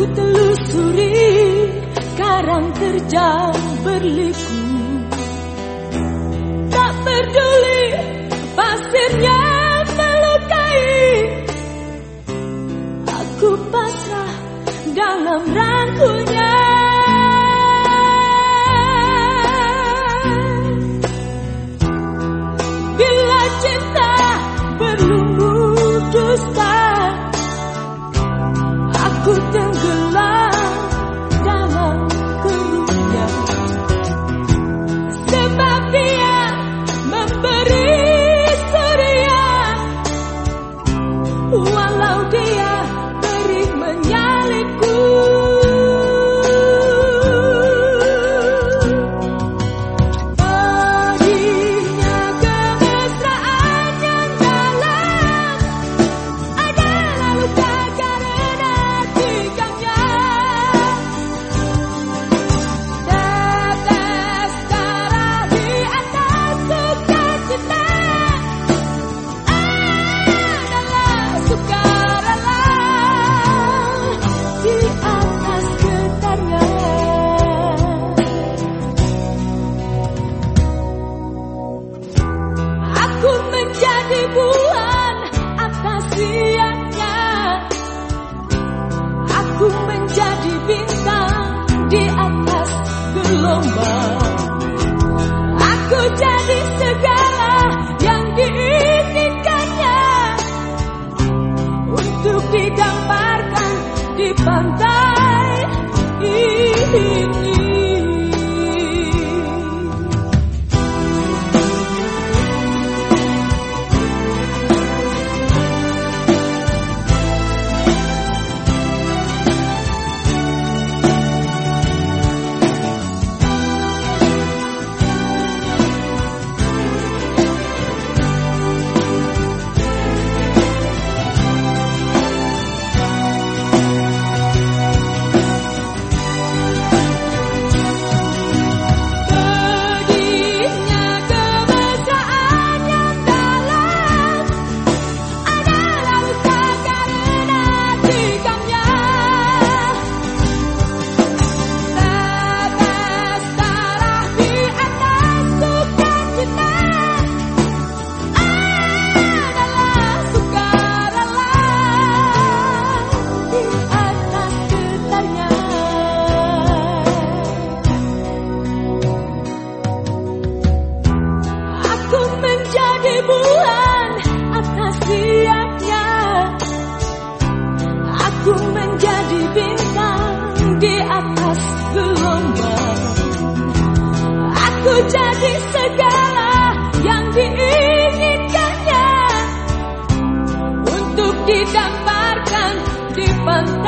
Ku telusuri karang terjang berliku. Tak peduli pasirnya melukai. Aku pasrah dalam rangkulnya Bila cinta berlumbu dusta Aku menjadi bulan atas siangnya Aku menjadi bintang di atas gelombang. Aku jadi segala yang diinginkannya Untuk digambarkan di pantai Aku jadi segala yang diinginkannya. Untuk didamparkan di pantai